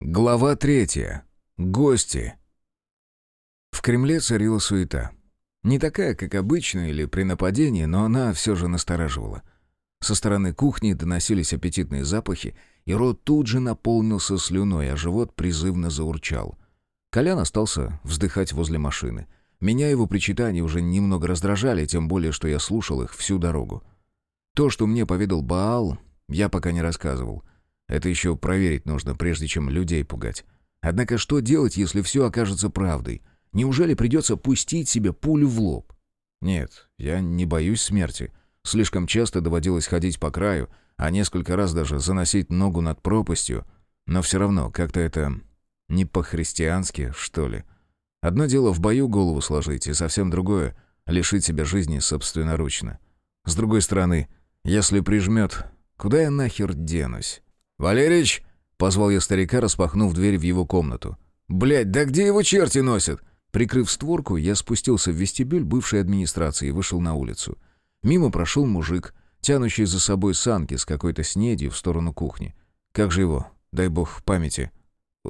Глава третья. Гости. В Кремле царила суета. Не такая, как обычно или при нападении, но она все же настораживала. Со стороны кухни доносились аппетитные запахи, и рот тут же наполнился слюной, а живот призывно заурчал. Колян остался вздыхать возле машины. Меня его причитания уже немного раздражали, тем более, что я слушал их всю дорогу. То, что мне поведал Баал, я пока не рассказывал — это еще проверить нужно, прежде чем людей пугать. Однако что делать, если все окажется правдой? Неужели придется пустить себе пулю в лоб? Нет, я не боюсь смерти. Слишком часто доводилось ходить по краю, а несколько раз даже заносить ногу над пропастью. Но все равно, как-то это не по-христиански, что ли. Одно дело в бою голову сложить, и совсем другое — лишить себя жизни собственноручно. С другой стороны, если прижмет, куда я нахер денусь? «Валерич!» — позвал я старика, распахнув дверь в его комнату. «Блядь, да где его черти носят?» Прикрыв створку, я спустился в вестибюль бывшей администрации и вышел на улицу. Мимо прошел мужик, тянущий за собой санки с какой-то снедью в сторону кухни. Как же его, дай бог памяти.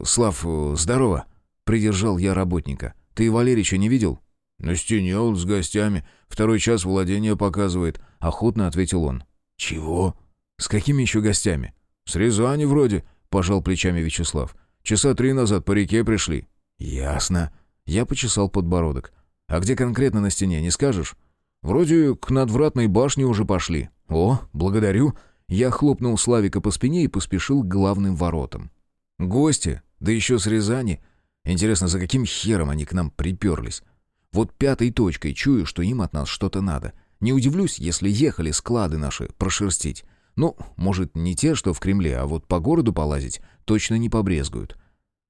«Слав, здорово!» — придержал я работника. «Ты Валерича не видел?» «На стене он с гостями. Второй час владения показывает», — охотно ответил он. «Чего?» «С какими еще гостями?» «С Рязани вроде», — пожал плечами Вячеслав. «Часа три назад по реке пришли». «Ясно». Я почесал подбородок. «А где конкретно на стене, не скажешь?» «Вроде к надвратной башне уже пошли». «О, благодарю». Я хлопнул Славика по спине и поспешил к главным воротам. «Гости, да еще с Рязани. Интересно, за каким хером они к нам приперлись? Вот пятой точкой чую, что им от нас что-то надо. Не удивлюсь, если ехали склады наши прошерстить. Ну, может, не те, что в Кремле, а вот по городу полазить точно не побрезгуют.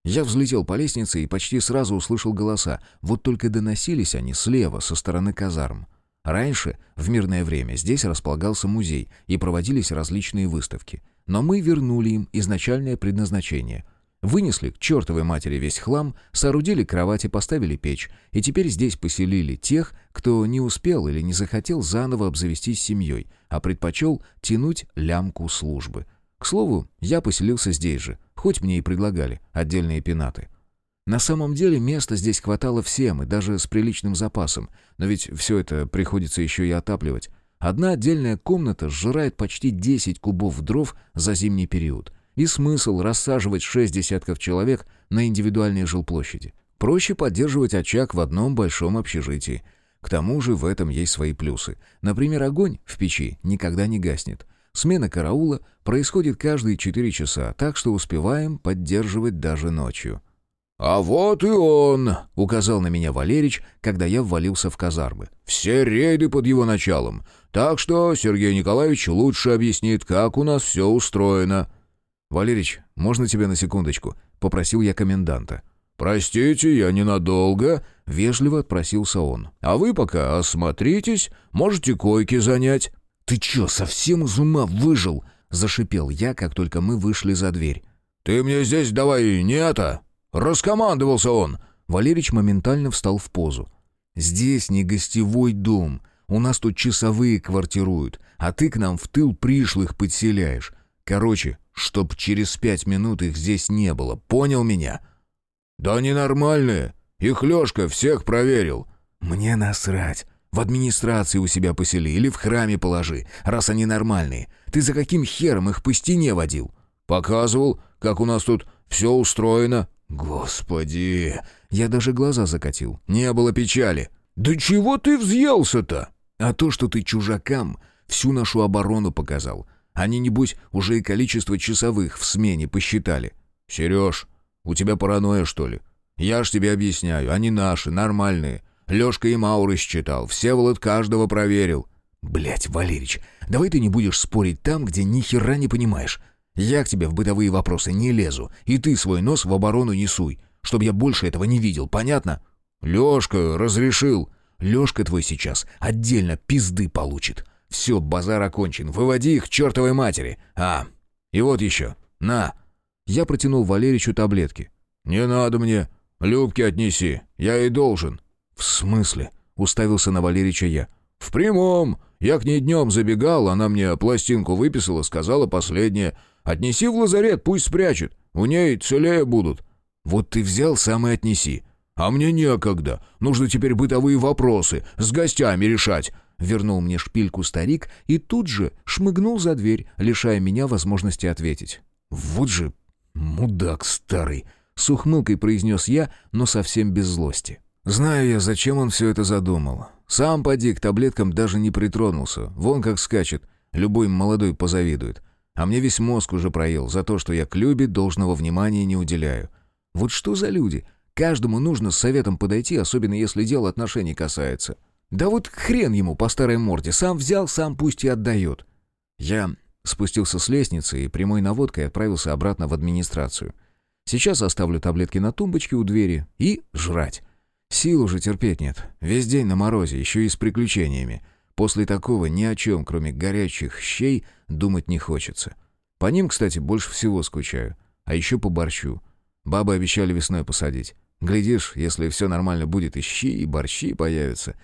Я взлетел по лестнице и почти сразу услышал голоса, вот только доносились они слева, со стороны казарм. Раньше, в мирное время, здесь располагался музей и проводились различные выставки. Но мы вернули им изначальное предназначение — Вынесли к чертовой матери весь хлам, соорудили кровати, поставили печь, и теперь здесь поселили тех, кто не успел или не захотел заново обзавестись семьей, а предпочел тянуть лямку службы. К слову, я поселился здесь же, хоть мне и предлагали отдельные пенаты. На самом деле места здесь хватало всем, и даже с приличным запасом, но ведь все это приходится еще и отапливать. Одна отдельная комната сжирает почти 10 кубов дров за зимний период — и смысл рассаживать шесть десятков человек на индивидуальной жилплощади. Проще поддерживать очаг в одном большом общежитии. К тому же в этом есть свои плюсы. Например, огонь в печи никогда не гаснет. Смена караула происходит каждые четыре часа, так что успеваем поддерживать даже ночью. «А вот и он!» — указал на меня Валерич, когда я ввалился в казармы. «Все рейды под его началом. Так что Сергей Николаевич лучше объяснит, как у нас все устроено». «Валерич, можно тебя на секундочку?» — попросил я коменданта. «Простите, я ненадолго», — вежливо отпросился он. «А вы пока осмотритесь, можете койки занять». «Ты чё, совсем из ума выжил?» — зашипел я, как только мы вышли за дверь. «Ты мне здесь давай не это!» «Раскомандовался он!» Валерич моментально встал в позу. «Здесь не гостевой дом. У нас тут часовые квартируют, а ты к нам в тыл пришлых подселяешь. Короче, чтоб через пять минут их здесь не было. Понял меня?» «Да они нормальные. Их Лёшка всех проверил». «Мне насрать. В администрации у себя посели или в храме положи, раз они нормальные. Ты за каким хером их по стене водил?» «Показывал, как у нас тут все устроено». «Господи!» Я даже глаза закатил. Не было печали. «Да чего ты взъелся-то?» «А то, что ты чужакам всю нашу оборону показал. Они, небось, уже и количество часовых в смене посчитали. «Сереж, у тебя паранойя, что ли? Я ж тебе объясняю, они наши, нормальные. Лешка и Мауры считал, Всеволод каждого проверил». Блять, Валерич, давай ты не будешь спорить там, где ни хера не понимаешь. Я к тебе в бытовые вопросы не лезу, и ты свой нос в оборону не суй, чтобы я больше этого не видел, понятно?» «Лешка разрешил». «Лешка твой сейчас отдельно пизды получит. Все, базар окончен. Выводи их к чертовой матери. А, и вот еще. На. Я протянул Валеричу таблетки. «Не надо мне. Любке отнеси. Я и должен». «В смысле?» — уставился на Валерича я. «В прямом. Я к ней днем забегал, она мне пластинку выписала, сказала последнее. Отнеси в лазарет, пусть спрячет. У ней целее будут». «Вот ты взял, сам и отнеси». «А мне некогда. Нужно теперь бытовые вопросы с гостями решать». Вернул мне шпильку старик и тут же шмыгнул за дверь, лишая меня возможности ответить. «Вот же мудак старый!» — с ухмылкой произнес я, но совсем без злости. Знаю я, зачем он все это задумал. Сам поди к таблеткам даже не притронулся. Вон как скачет. Любой молодой позавидует. А мне весь мозг уже проел за то, что я к Любе должного внимания не уделяю. Вот что за люди? Каждому нужно с советом подойти, особенно если дело отношений касается. Да вот хрен ему по старой морде. Сам взял, сам пусть и отдает. Я спустился с лестницы и прямой наводкой отправился обратно в администрацию. Сейчас оставлю таблетки на тумбочке у двери и жрать. Сил уже терпеть нет. Весь день на морозе, еще и с приключениями. После такого ни о чем, кроме горячих щей, думать не хочется. По ним, кстати, больше всего скучаю. А еще по борщу. Бабы обещали весной посадить. Глядишь, если все нормально будет, и щи, и борщи появятся.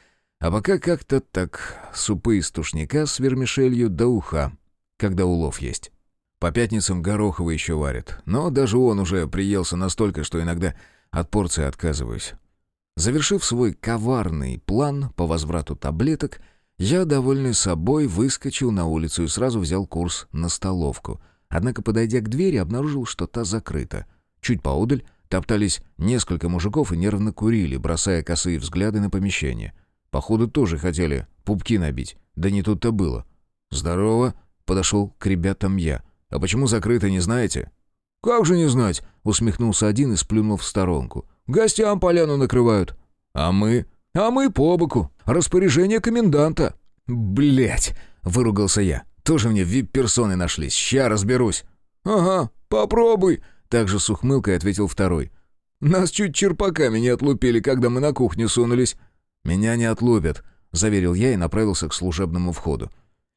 А пока как-то так супы из тушника с вермишелью до уха, когда улов есть. По пятницам Горохова еще варят, но даже он уже приелся настолько, что иногда от порции отказываюсь. Завершив свой коварный план по возврату таблеток, я, довольный собой, выскочил на улицу и сразу взял курс на столовку. Однако, подойдя к двери, обнаружил, что та закрыта. Чуть поодаль топтались несколько мужиков и нервно курили, бросая косые взгляды на помещение. Походу, тоже хотели пупки набить. Да не тут-то было. «Здорово», — подошел к ребятам я. «А почему закрыто, не знаете?» «Как же не знать?» — усмехнулся один и сплюнул в сторонку. «Гостям поляну накрывают». «А мы?» «А мы по боку. Распоряжение коменданта». Блять, выругался я. «Тоже мне вип-персоны нашлись. Ща разберусь». «Ага, попробуй», — также с ухмылкой ответил второй. «Нас чуть черпаками не отлупили, когда мы на кухню сунулись». «Меня не отлупят», — заверил я и направился к служебному входу.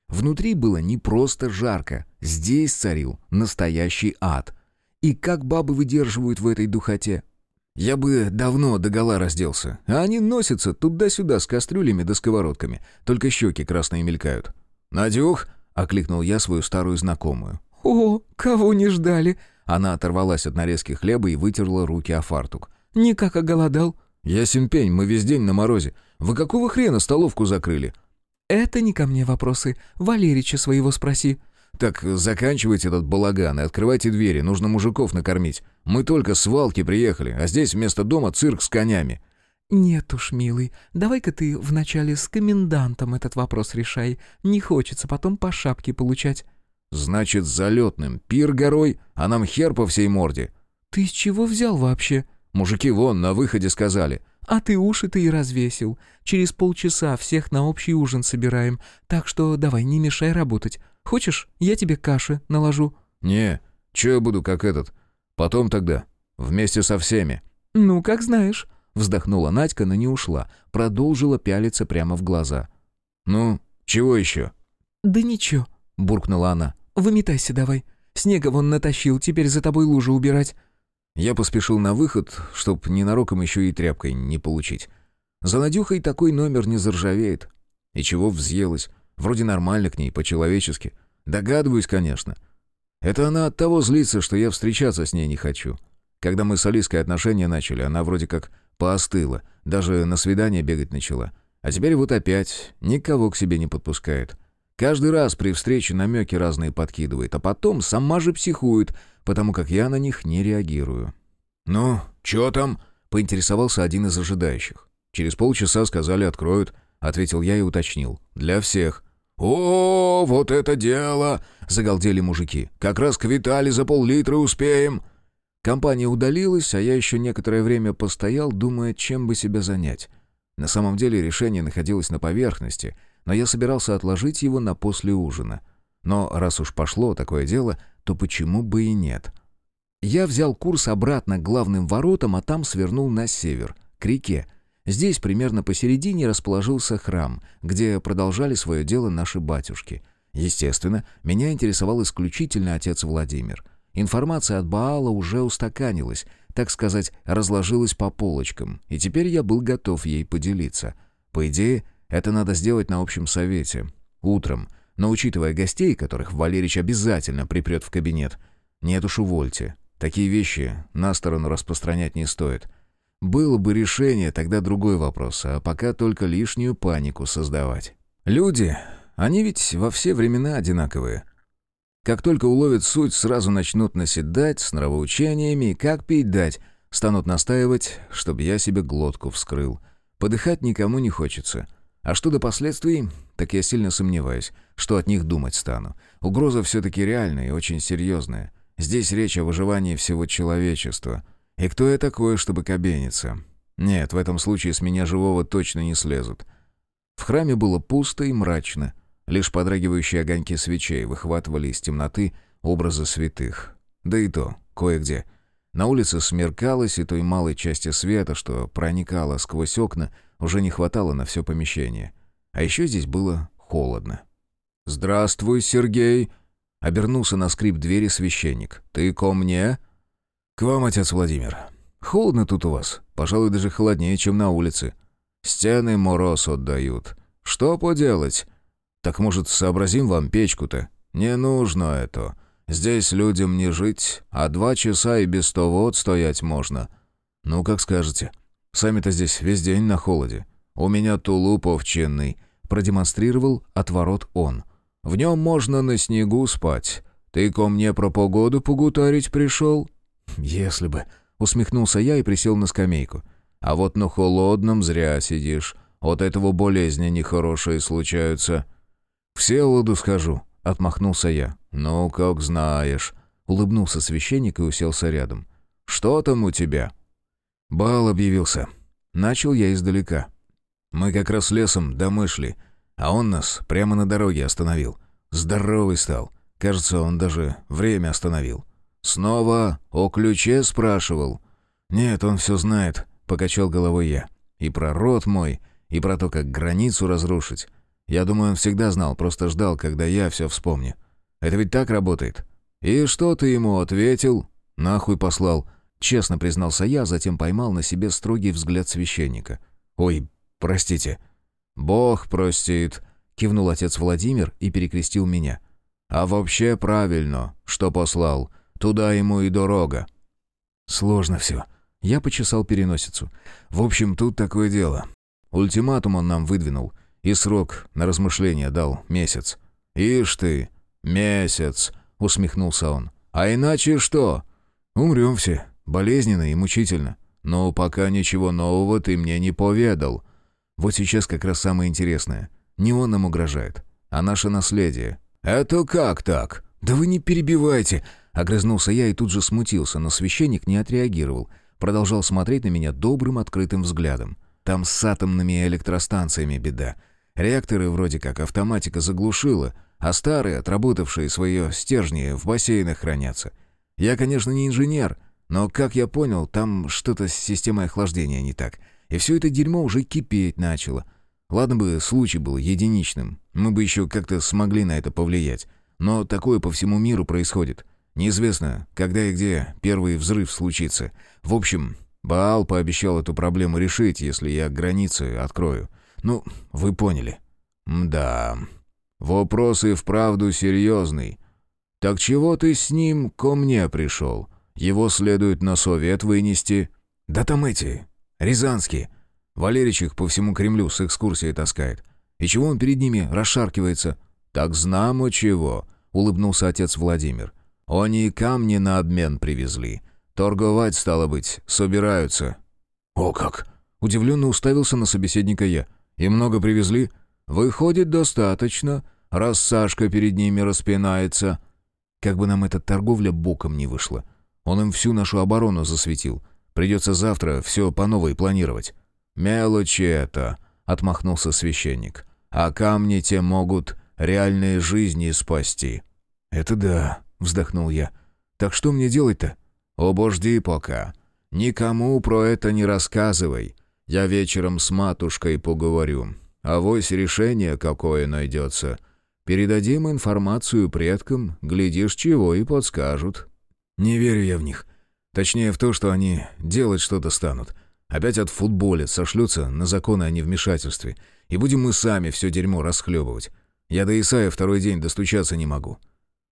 Внутри было не просто жарко. Здесь царил настоящий ад. И как бабы выдерживают в этой духоте? Я бы давно догола разделся, а они носятся туда-сюда с кастрюлями да сковородками, только щеки красные мелькают. «Надюх!» — окликнул я свою старую знакомую. «О, кого не ждали!» Она оторвалась от нарезки хлеба и вытерла руки о фартук. «Никак оголодал?» «Ясен пень, мы весь день на морозе. Вы какого хрена столовку закрыли?» «Это не ко мне вопросы. Валерича своего спроси». «Так заканчивайте этот балаган и открывайте двери, нужно мужиков накормить. Мы только с валки приехали, а здесь вместо дома цирк с конями». «Нет уж, милый, давай-ка ты вначале с комендантом этот вопрос решай. Не хочется потом по шапке получать». «Значит, залетным. Пир горой, а нам хер по всей морде». «Ты с чего взял вообще?» «Мужики вон на выходе сказали». «А ты уши-то и развесил. Через полчаса всех на общий ужин собираем, так что давай не мешай работать. Хочешь, я тебе каши наложу?» «Не, че я буду как этот? Потом тогда, вместе со всеми». «Ну, как знаешь». Вздохнула Надька, но не ушла. Продолжила пялиться прямо в глаза. «Ну, чего еще?» «Да ничего», — буркнула она. «Выметайся давай. Снега вон натащил, теперь за тобой лужу убирать». Я поспешил на выход, чтоб ненароком еще и тряпкой не получить. За Надюхой такой номер не заржавеет. И чего взъелась? Вроде нормально к ней, по-человечески. Догадываюсь, конечно. Это она от того злится, что я встречаться с ней не хочу. Когда мы с Алиской отношения начали, она вроде как поостыла, даже на свидание бегать начала. А теперь вот опять никого к себе не подпускает. Каждый раз при встрече намеки разные подкидывает, а потом сама же психует, потому как я на них не реагирую. «Ну, чё там?» — поинтересовался один из ожидающих. «Через полчаса сказали, откроют», — ответил я и уточнил. «Для всех». «О, вот это дело!» — загалдели мужики. «Как раз к Витали за пол-литра успеем!» Компания удалилась, а я еще некоторое время постоял, думая, чем бы себя занять. На самом деле решение находилось на поверхности, но я собирался отложить его на после ужина. Но раз уж пошло такое дело, то почему бы и нет? Я взял курс обратно к главным воротам, а там свернул на север, к реке, Здесь, примерно посередине, расположился храм, где продолжали свое дело наши батюшки. Естественно, меня интересовал исключительно отец Владимир. Информация от Баала уже устаканилась, так сказать, разложилась по полочкам, и теперь я был готов ей поделиться. По идее, это надо сделать на общем совете. Утром. Но учитывая гостей, которых Валерич обязательно припрет в кабинет, нет уж увольте. Такие вещи на сторону распространять не стоит. Было бы решение, тогда другой вопрос, а пока только лишнюю панику создавать. Люди, они ведь во все времена одинаковые. Как только уловят суть, сразу начнут наседать с нравоучениями, как пить дать, станут настаивать, чтобы я себе глотку вскрыл. Подыхать никому не хочется. А что до последствий, так я сильно сомневаюсь, что от них думать стану. Угроза все-таки реальная и очень серьезная. Здесь речь о выживании всего человечества. И кто я такой, чтобы кабениться? Нет, в этом случае с меня живого точно не слезут. В храме было пусто и мрачно. Лишь подрагивающие огоньки свечей выхватывали из темноты образы святых. Да и то, кое-где. На улице смеркалось, и той малой части света, что проникала сквозь окна, уже не хватало на все помещение. А еще здесь было холодно. «Здравствуй, Сергей!» Обернулся на скрип двери священник. «Ты ко мне?» «К вам, отец Владимир. Холодно тут у вас. Пожалуй, даже холоднее, чем на улице. Стены мороз отдают. Что поделать? Так, может, сообразим вам печку-то? Не нужно это. Здесь людям не жить, а два часа и без того вот стоять можно. Ну, как скажете. Сами-то здесь весь день на холоде. У меня тулуп овчинный», — продемонстрировал отворот он. В нем можно на снегу спать. Ты ко мне про погоду погутарить пришел?» «Если бы», — усмехнулся я и присел на скамейку. «А вот на холодном зря сидишь. От этого болезни нехорошие случаются». «Все луду скажу», — отмахнулся я. «Ну, как знаешь», — улыбнулся священник и уселся рядом. «Что там у тебя?» Бал объявился. Начал я издалека. Мы как раз лесом домой шли — а он нас прямо на дороге остановил. Здоровый стал. Кажется, он даже время остановил. Снова о ключе спрашивал. «Нет, он все знает», — покачал головой я. «И про род мой, и про то, как границу разрушить. Я думаю, он всегда знал, просто ждал, когда я все вспомню. Это ведь так работает?» «И что ты ему ответил?» «Нахуй послал», — честно признался я, затем поймал на себе строгий взгляд священника. «Ой, простите». «Бог простит», — кивнул отец Владимир и перекрестил меня. «А вообще правильно, что послал. Туда ему и дорога». «Сложно все». Я почесал переносицу. «В общем, тут такое дело. Ультиматум он нам выдвинул. И срок на размышление дал месяц». «Ишь ты, месяц», — усмехнулся он. «А иначе что?» «Умрем все. Болезненно и мучительно. Но пока ничего нового ты мне не поведал. Вот сейчас как раз самое интересное. Не он нам угрожает, а наше наследие. «Это как так?» «Да вы не перебивайте!» Огрызнулся я и тут же смутился, но священник не отреагировал. Продолжал смотреть на меня добрым открытым взглядом. Там с атомными электростанциями беда. Реакторы вроде как автоматика заглушила, а старые, отработавшие свое стержни, в бассейнах хранятся. Я, конечно, не инженер, но, как я понял, там что-то с системой охлаждения не так. И все это дерьмо уже кипеть начало. Ладно бы случай был единичным, мы бы еще как-то смогли на это повлиять. Но такое по всему миру происходит. Неизвестно, когда и где первый взрыв случится. В общем, Баал пообещал эту проблему решить, если я границы открою. Ну, вы поняли. Да. Вопрос и вправду серьезный. Так чего ты с ним ко мне пришел? Его следует на совет вынести. Да там эти, Рязанские. Валерич их по всему Кремлю с экскурсией таскает. И чего он перед ними расшаркивается? Так знамо чего, улыбнулся отец Владимир. Они камни на обмен привезли. Торговать, стало быть, собираются. О как! Удивленно уставился на собеседника я. И много привезли? Выходит, достаточно, раз Сашка перед ними распинается. Как бы нам эта торговля боком не вышла. Он им всю нашу оборону засветил. Придется завтра все по новой планировать». «Мелочи это», — отмахнулся священник. «А камни те могут реальные жизни спасти». «Это да», — вздохнул я. «Так что мне делать-то?» «Обожди пока. Никому про это не рассказывай. Я вечером с матушкой поговорю. А вось решение какое найдется. Передадим информацию предкам, глядишь, чего и подскажут». «Не верю я в них. Точнее, в то, что они делать что-то станут. Опять от футболя сошлются на законы о невмешательстве. И будем мы сами все дерьмо расхлебывать. Я до Исая второй день достучаться не могу.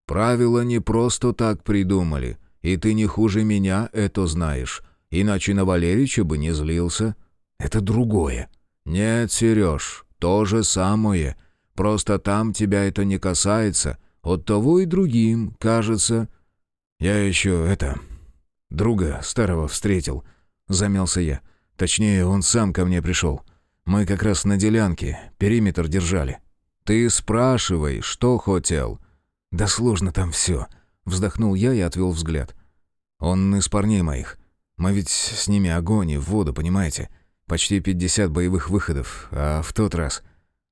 Правила не просто так придумали, и ты не хуже меня это знаешь. Иначе на Валерича бы не злился. Это другое. Нет, Сереж, то же самое. Просто там тебя это не касается. От того и другим, кажется. Я еще это... Друга старого встретил. Замялся я. Точнее, он сам ко мне пришел. Мы как раз на делянке, периметр держали. Ты спрашивай, что хотел. Да сложно там все. Вздохнул я и отвел взгляд. Он из парней моих. Мы ведь с ними огонь и воду, понимаете? Почти 50 боевых выходов, а в тот раз...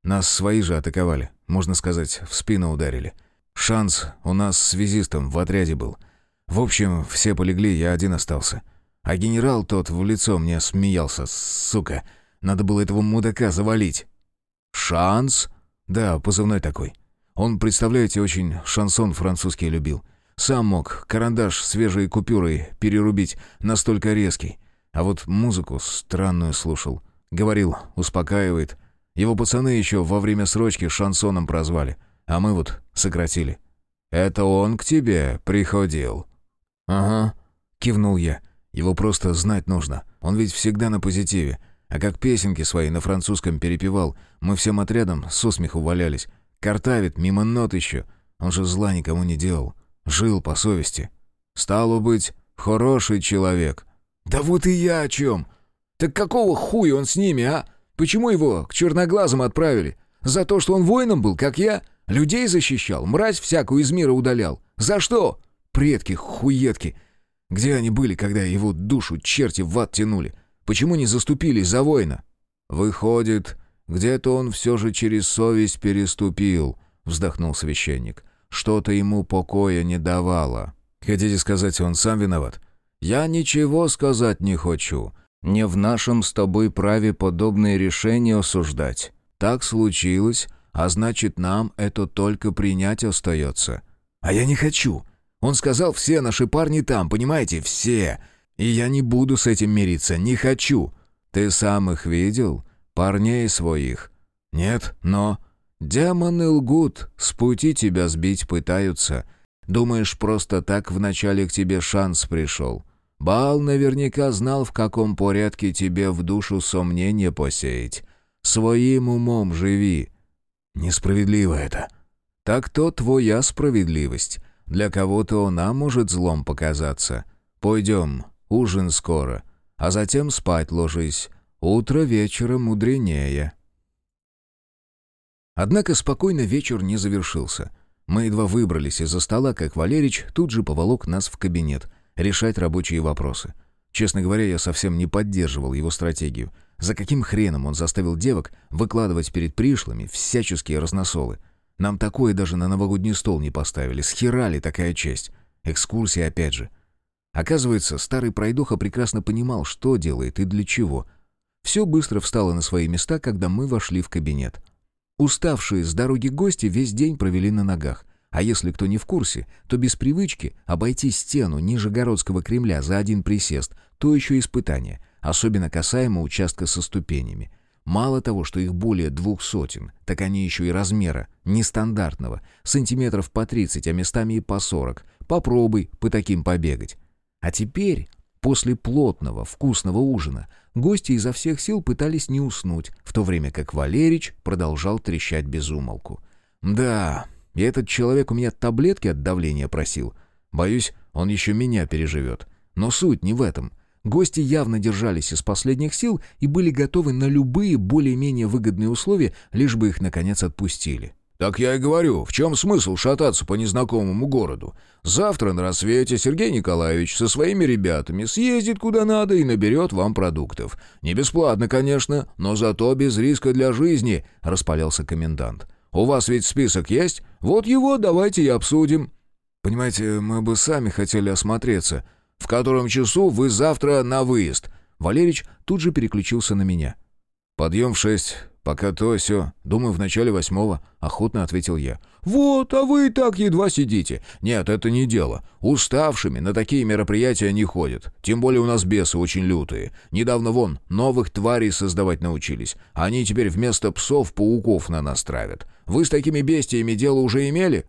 Нас свои же атаковали, можно сказать, в спину ударили. Шанс у нас с связистом в отряде был. В общем, все полегли, я один остался. А генерал тот в лицо мне смеялся, сука. Надо было этого мудака завалить. «Шанс?» «Да, позывной такой. Он, представляете, очень шансон французский любил. Сам мог карандаш свежей купюрой перерубить, настолько резкий. А вот музыку странную слушал. Говорил, успокаивает. Его пацаны еще во время срочки шансоном прозвали, а мы вот сократили. «Это он к тебе приходил?» «Ага», — кивнул я. «Его просто знать нужно. Он ведь всегда на позитиве. А как песенки свои на французском перепевал, мы всем отрядом со смеху валялись. Картавит, мимо нот еще. Он же зла никому не делал. Жил по совести. Стало быть, хороший человек. Да вот и я о чем. Так какого хуя он с ними, а? Почему его к черноглазым отправили? За то, что он воином был, как я? Людей защищал, мразь всякую из мира удалял. За что? Предки, хуетки. Где они были, когда его душу черти в ад тянули? Почему не заступились за воина? Выходит, где-то он все же через совесть переступил, вздохнул священник. Что-то ему покоя не давало. Хотите сказать, он сам виноват? Я ничего сказать не хочу. Не в нашем с тобой праве подобные решения осуждать. Так случилось, а значит, нам это только принять остается. А я не хочу. Он сказал, все наши парни там, понимаете, все. И я не буду с этим мириться, не хочу. Ты сам их видел? Парней своих? Нет, но... Демоны лгут, с пути тебя сбить пытаются. Думаешь, просто так вначале к тебе шанс пришел. Бал наверняка знал, в каком порядке тебе в душу сомнения посеять. Своим умом живи. Несправедливо это. Так то твоя справедливость. Для кого-то она может злом показаться. Пойдем, ужин скоро. А затем спать ложись. Утро вечера мудренее. Однако спокойно вечер не завершился. Мы едва выбрались из-за стола, как Валерич тут же поволок нас в кабинет, решать рабочие вопросы. Честно говоря, я совсем не поддерживал его стратегию. За каким хреном он заставил девок выкладывать перед пришлыми всяческие разносолы? Нам такое даже на новогодний стол не поставили. Схерали такая честь. Экскурсия опять же. Оказывается, старый пройдоха прекрасно понимал, что делает и для чего. Все быстро встало на свои места, когда мы вошли в кабинет. Уставшие с дороги гости весь день провели на ногах. А если кто не в курсе, то без привычки обойти стену Нижегородского Кремля за один присест – то еще испытание, особенно касаемо участка со ступенями. Мало того, что их более двух сотен, так они еще и размера, нестандартного, сантиметров по 30, а местами и по 40. Попробуй по таким побегать. А теперь После плотного, вкусного ужина гости изо всех сил пытались не уснуть, в то время как Валерич продолжал трещать без умолку. «Да, и этот человек у меня таблетки от давления просил. Боюсь, он еще меня переживет. Но суть не в этом. Гости явно держались из последних сил и были готовы на любые более-менее выгодные условия, лишь бы их, наконец, отпустили. «Так я и говорю, в чем смысл шататься по незнакомому городу? Завтра на рассвете Сергей Николаевич со своими ребятами съездит куда надо и наберет вам продуктов. Не бесплатно, конечно, но зато без риска для жизни», — распалялся комендант. «У вас ведь список есть? Вот его давайте и обсудим». «Понимаете, мы бы сами хотели осмотреться. В котором часу вы завтра на выезд?» Валерич тут же переключился на меня. «Подъем в шесть, «Пока то все. Думаю, в начале восьмого», — охотно ответил я. «Вот, а вы и так едва сидите. Нет, это не дело. Уставшими на такие мероприятия не ходят. Тем более у нас бесы очень лютые. Недавно вон новых тварей создавать научились. Они теперь вместо псов пауков на нас травят. Вы с такими бестиями дело уже имели?»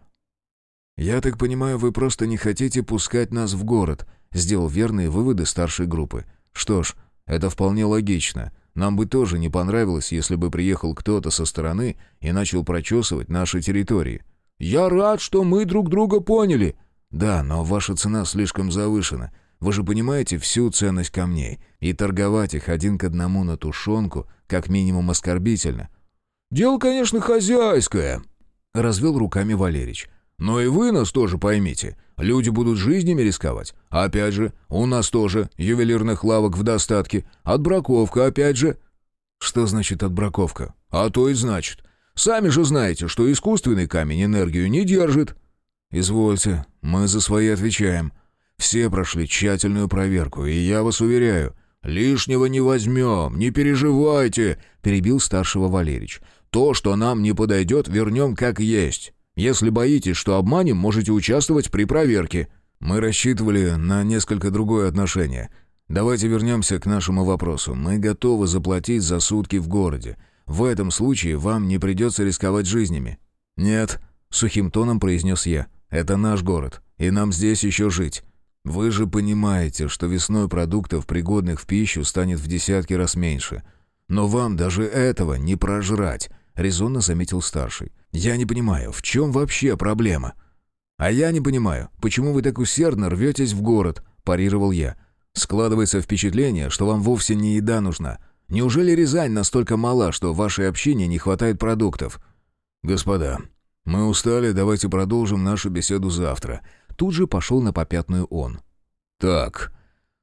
«Я так понимаю, вы просто не хотите пускать нас в город», — сделал верные выводы старшей группы. «Что ж, это вполне логично. Нам бы тоже не понравилось, если бы приехал кто-то со стороны и начал прочесывать наши территории». «Я рад, что мы друг друга поняли». «Да, но ваша цена слишком завышена. Вы же понимаете всю ценность камней. И торговать их один к одному на тушенку как минимум оскорбительно». «Дело, конечно, хозяйское», — развел руками Валерич. Но и вы нас тоже поймите. Люди будут жизнями рисковать. Опять же, у нас тоже ювелирных лавок в достатке. Отбраковка, опять же. Что значит отбраковка? А то и значит. Сами же знаете, что искусственный камень энергию не держит. Извольте, мы за свои отвечаем. Все прошли тщательную проверку, и я вас уверяю, лишнего не возьмем, не переживайте, перебил старшего Валерич. То, что нам не подойдет, вернем как есть. Если боитесь, что обманем, можете участвовать при проверке». «Мы рассчитывали на несколько другое отношение. Давайте вернемся к нашему вопросу. Мы готовы заплатить за сутки в городе. В этом случае вам не придется рисковать жизнями». «Нет», — сухим тоном произнес я. «Это наш город, и нам здесь еще жить. Вы же понимаете, что весной продуктов, пригодных в пищу, станет в десятки раз меньше. Но вам даже этого не прожрать», — резонно заметил старший. «Я не понимаю, в чем вообще проблема?» «А я не понимаю, почему вы так усердно рветесь в город?» – парировал я. «Складывается впечатление, что вам вовсе не еда нужна. Неужели Рязань настолько мала, что в вашей общине не хватает продуктов?» «Господа, мы устали, давайте продолжим нашу беседу завтра». Тут же пошел на попятную он. «Так,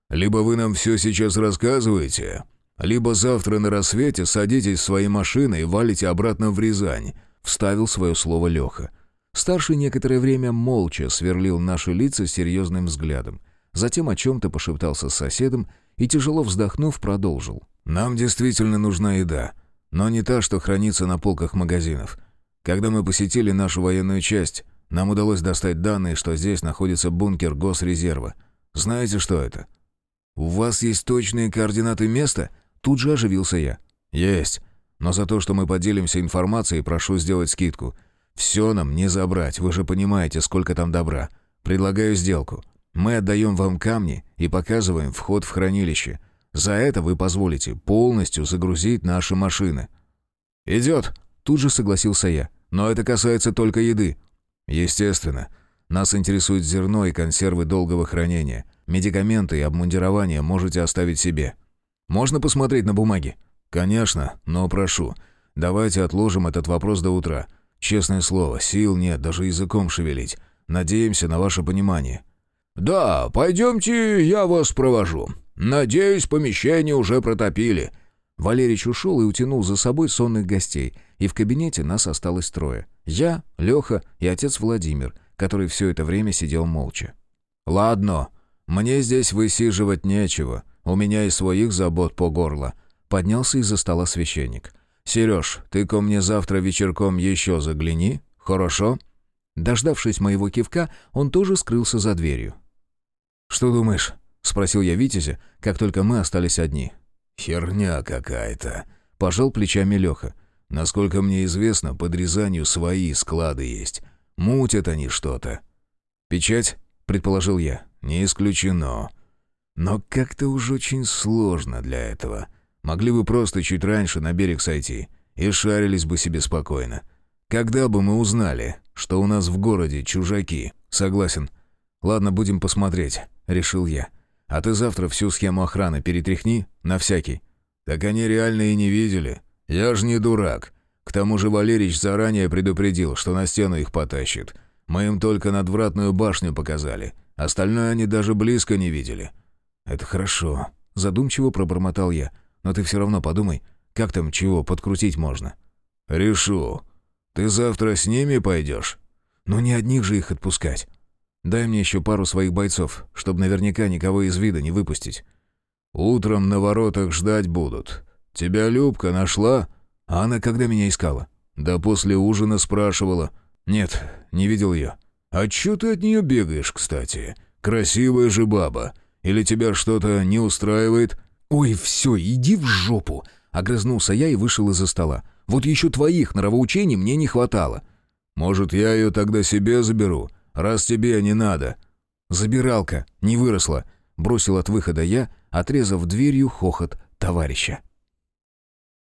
либо вы нам все сейчас рассказываете, либо завтра на рассвете садитесь в свои машины и валите обратно в Рязань». — вставил свое слово Леха. Старший некоторое время молча сверлил наши лица серьезным взглядом. Затем о чем-то пошептался с соседом и, тяжело вздохнув, продолжил. «Нам действительно нужна еда, но не та, что хранится на полках магазинов. Когда мы посетили нашу военную часть, нам удалось достать данные, что здесь находится бункер Госрезерва. Знаете, что это?» «У вас есть точные координаты места?» Тут же оживился я. «Есть. Но за то, что мы поделимся информацией, прошу сделать скидку. Все нам не забрать, вы же понимаете, сколько там добра. Предлагаю сделку. Мы отдаем вам камни и показываем вход в хранилище. За это вы позволите полностью загрузить наши машины». «Идет», — тут же согласился я. «Но это касается только еды». «Естественно. Нас интересует зерно и консервы долгого хранения. Медикаменты и обмундирование можете оставить себе. Можно посмотреть на бумаги?» «Конечно, но прошу, давайте отложим этот вопрос до утра. Честное слово, сил нет даже языком шевелить. Надеемся на ваше понимание». «Да, пойдемте, я вас провожу. Надеюсь, помещение уже протопили». Валерич ушел и утянул за собой сонных гостей, и в кабинете нас осталось трое. Я, Леха и отец Владимир, который все это время сидел молча. «Ладно, мне здесь высиживать нечего, у меня и своих забот по горло», Поднялся из-за стола священник. «Сереж, ты ко мне завтра вечерком еще загляни, хорошо?» Дождавшись моего кивка, он тоже скрылся за дверью. «Что думаешь?» — спросил я Витязя, как только мы остались одни. «Херня какая-то», — пожал плечами Леха. «Насколько мне известно, под Рязанью свои склады есть. Мутят они что-то». «Печать?» — предположил я. «Не исключено. Но как-то уж очень сложно для этого. Могли бы просто чуть раньше на берег сойти и шарились бы себе спокойно. Когда бы мы узнали, что у нас в городе чужаки? Согласен. Ладно, будем посмотреть, решил я. А ты завтра всю схему охраны перетряхни, на всякий. Так они реально и не видели. Я ж не дурак. К тому же Валерич заранее предупредил, что на стену их потащит. Мы им только надвратную башню показали. Остальное они даже близко не видели. Это хорошо. Задумчиво пробормотал я. Но ты все равно подумай, как там чего подкрутить можно». «Решу. Ты завтра с ними пойдешь?» «Ну не одних же их отпускать. Дай мне еще пару своих бойцов, чтобы наверняка никого из вида не выпустить». «Утром на воротах ждать будут. Тебя Любка нашла?» А она когда меня искала? Да после ужина спрашивала. Нет, не видел ее. А чё ты от нее бегаешь, кстати? Красивая же баба. Или тебя что-то не устраивает? Ой, все, иди в жопу. Огрызнулся я и вышел из-за стола. Вот еще твоих норовоучений мне не хватало. Может, я ее тогда себе заберу, раз тебе не надо. Забиралка, не выросла. Бросил от выхода я, отрезав дверью хохот товарища.